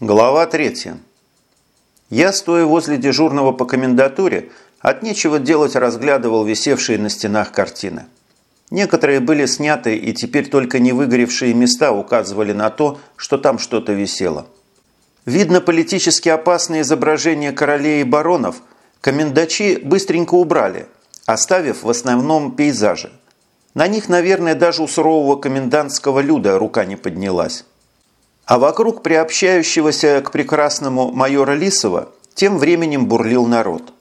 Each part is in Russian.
Глава 3. Я, стоя возле дежурного по комендатуре, от нечего делать разглядывал висевшие на стенах картины. Некоторые были сняты, и теперь только не выгоревшие места указывали на то, что там что-то висело. Видно, политически опасные изображения королей и баронов комендачи быстренько убрали, оставив в основном пейзажи. На них, наверное, даже у сурового комендантского люда рука не поднялась. А вокруг приобщающегося к прекрасному майора Лисова тем временем бурлил народ.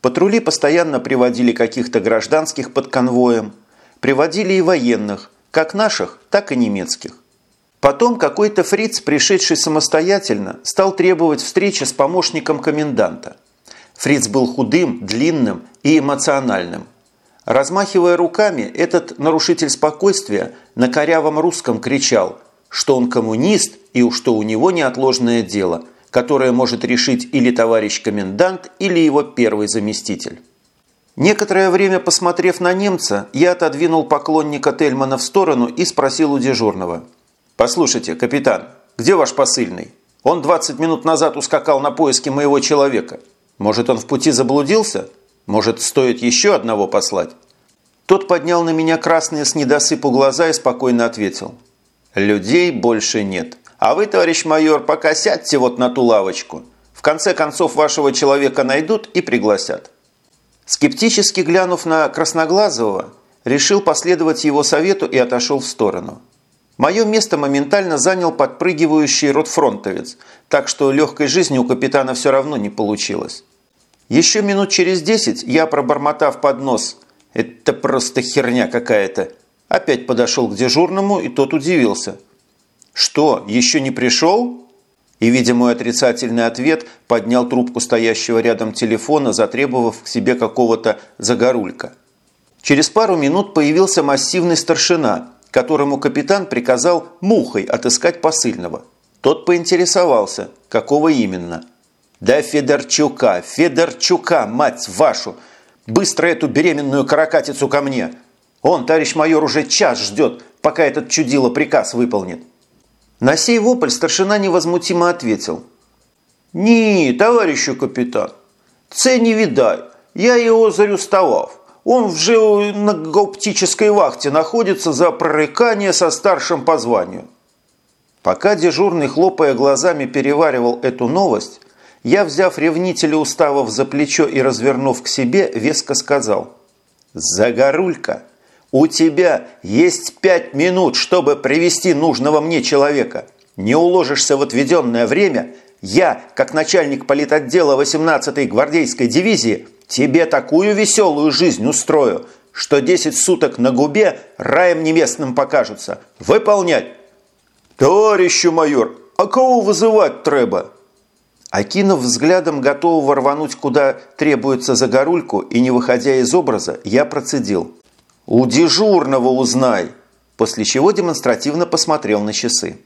Патрули постоянно приводили каких-то гражданских под конвоем, приводили и военных, как наших, так и немецких. Потом какой-то фриц, пришедший самостоятельно, стал требовать встречи с помощником коменданта. Фриц был худым, длинным и эмоциональным. Размахивая руками, этот нарушитель спокойствия на корявом русском кричал – что он коммунист и что у него неотложное дело, которое может решить или товарищ комендант, или его первый заместитель. Некоторое время посмотрев на немца, я отодвинул поклонника Тельмана в сторону и спросил у дежурного. «Послушайте, капитан, где ваш посыльный? Он 20 минут назад ускакал на поиски моего человека. Может, он в пути заблудился? Может, стоит еще одного послать?» Тот поднял на меня красные с недосыпу глаза и спокойно ответил – Людей больше нет. А вы, товарищ майор, пока сядьте вот на ту лавочку. В конце концов вашего человека найдут и пригласят. Скептически глянув на Красноглазого, решил последовать его совету и отошел в сторону. Мое место моментально занял подпрыгивающий ротфронтовец, так что легкой жизни у капитана все равно не получилось. Еще минут через десять я, пробормотав под нос «Это просто херня какая-то», Опять подошел к дежурному, и тот удивился. «Что, еще не пришел?» И, видя мой отрицательный ответ, поднял трубку стоящего рядом телефона, затребовав к себе какого-то загорулька. Через пару минут появился массивный старшина, которому капитан приказал мухой отыскать посыльного. Тот поинтересовался, какого именно. «Да Федорчука, Федорчука, мать вашу! Быстро эту беременную каракатицу ко мне!» Он, товарищ майор, уже час ждет, пока этот чудило приказ выполнит. На сей вопль старшина невозмутимо ответил. «Ні, товарищу капитан, це не видай. Я его зарюстовав. Он вже на оптической вахте находится за прорыкание со старшим по званию». Пока дежурный, хлопая глазами, переваривал эту новость, я, взяв ревнителя уставов за плечо и развернув к себе, веско сказал «Загорулька!» У тебя есть пять минут, чтобы привести нужного мне человека. Не уложишься в отведенное время, я, как начальник политотдела 18-й гвардейской дивизии, тебе такую веселую жизнь устрою, что 10 суток на губе раем неместным покажутся. Выполнять!» «Товарищу майор, а кого вызывать треба?» Окинув взглядом готового рвануть куда требуется загорульку и не выходя из образа, я процедил. «У дежурного узнай!» После чего демонстративно посмотрел на часы.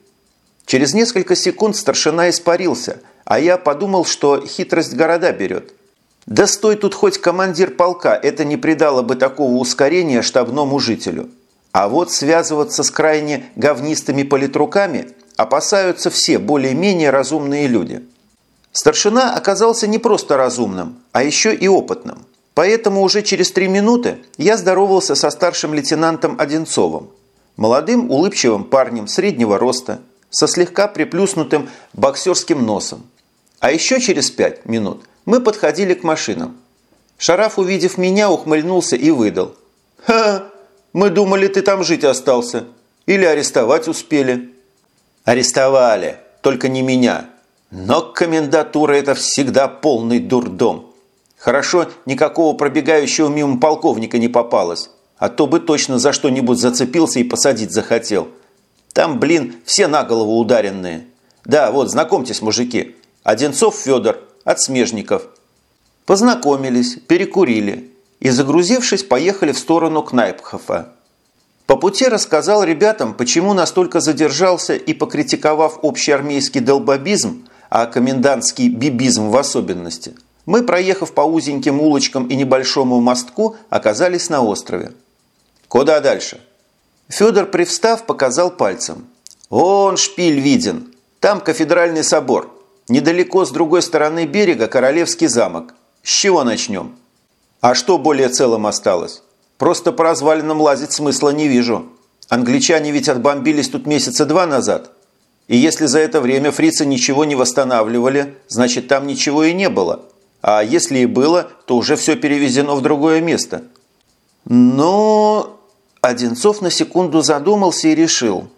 Через несколько секунд старшина испарился, а я подумал, что хитрость города берет. Да стой тут хоть командир полка, это не придало бы такого ускорения штабному жителю. А вот связываться с крайне говнистыми политруками опасаются все более-менее разумные люди. Старшина оказался не просто разумным, а еще и опытным. Поэтому уже через три минуты я здоровался со старшим лейтенантом Одинцовым, молодым улыбчивым парнем среднего роста, со слегка приплюснутым боксерским носом. А еще через пять минут мы подходили к машинам. Шараф, увидев меня, ухмыльнулся и выдал. «Ха! Мы думали, ты там жить остался. Или арестовать успели». «Арестовали, только не меня. Но комендатура – это всегда полный дурдом». Хорошо, никакого пробегающего мимо полковника не попалось, а то бы точно за что-нибудь зацепился и посадить захотел. Там, блин, все на голову ударенные. Да, вот, знакомьтесь, мужики. Одинцов Федор, от Смежников. Познакомились, перекурили и, загрузившись, поехали в сторону Кнайпхофа. По пути рассказал ребятам, почему настолько задержался и, покритиковав общеармейский долбобизм, а комендантский бибизм в особенности – мы, проехав по узеньким улочкам и небольшому мостку, оказались на острове. «Куда дальше?» Федор, привстав, показал пальцем. «Он шпиль виден!» Там кафедральный собор. Недалеко с другой стороны берега Королевский замок. С чего начнем? А что более целым осталось? Просто по развалинам лазить смысла не вижу. Англичане ведь отбомбились тут месяца два назад. И если за это время фрицы ничего не восстанавливали, значит там ничего и не было. А если и было, то уже все перевезено в другое место. Но... Одинцов на секунду задумался и решил.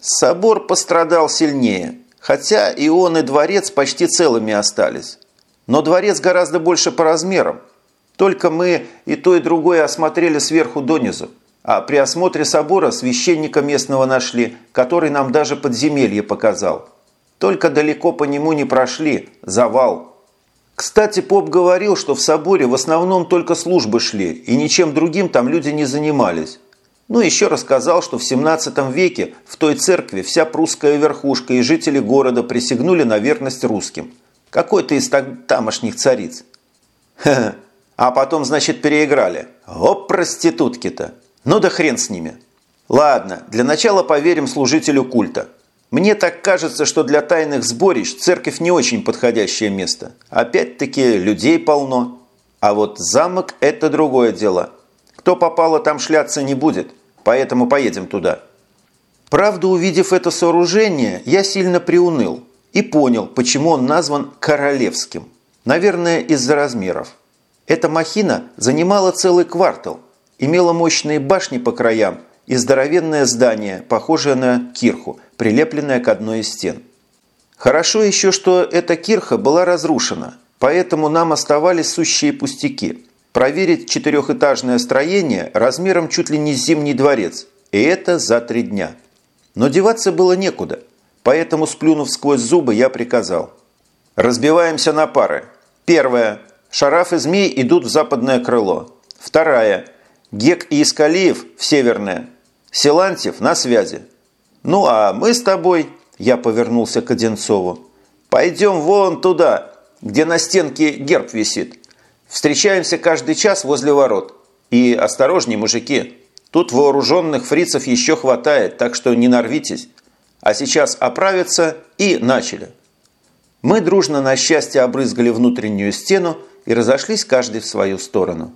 Собор пострадал сильнее, хотя и он, и дворец почти целыми остались. Но дворец гораздо больше по размерам. Только мы и то, и другое осмотрели сверху донизу. А при осмотре собора священника местного нашли, который нам даже подземелье показал. Только далеко по нему не прошли, завал. Кстати, поп говорил, что в соборе в основном только службы шли, и ничем другим там люди не занимались. Ну, еще рассказал, что в 17 веке в той церкви вся прусская верхушка и жители города присягнули на верность русским. Какой-то из тамошних цариц. Ха-ха. А потом, значит, переиграли. Оп, проститутки-то. Ну да хрен с ними. Ладно, для начала поверим служителю культа. Мне так кажется, что для тайных сборищ церковь не очень подходящее место. Опять-таки людей полно. А вот замок – это другое дело. Кто попало, там шляться не будет, поэтому поедем туда. Правда, увидев это сооружение, я сильно приуныл и понял, почему он назван королевским. Наверное, из-за размеров. Эта махина занимала целый квартал, имела мощные башни по краям – и здоровенное здание, похожее на кирху, прилепленное к одной из стен. Хорошо еще, что эта кирха была разрушена, поэтому нам оставались сущие пустяки. Проверить четырехэтажное строение размером чуть ли не зимний дворец, и это за три дня. Но деваться было некуда, поэтому, сплюнув сквозь зубы, я приказал. Разбиваемся на пары. Первая. Шараф и змей идут в западное крыло. Вторая. Гек и Искалиев в северное. Силантьев на связи. Ну а мы с тобой, я повернулся к Одинцову, пойдем вон туда, где на стенке герб висит. Встречаемся каждый час возле ворот. И осторожней, мужики, тут вооруженных фрицев еще хватает, так что не нарвитесь. А сейчас оправиться и начали. Мы дружно на счастье обрызгали внутреннюю стену и разошлись каждый в свою сторону.